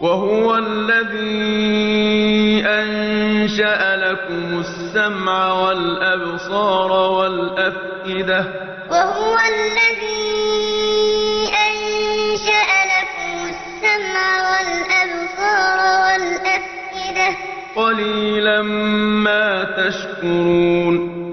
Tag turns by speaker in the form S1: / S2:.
S1: وهو الذي أنشأ لكم السمع والأبصار والأفئدة.
S2: وهو الذي أنشأ لكم السمع والأبصار والأفئدة.
S1: قليلا ما تشكرون.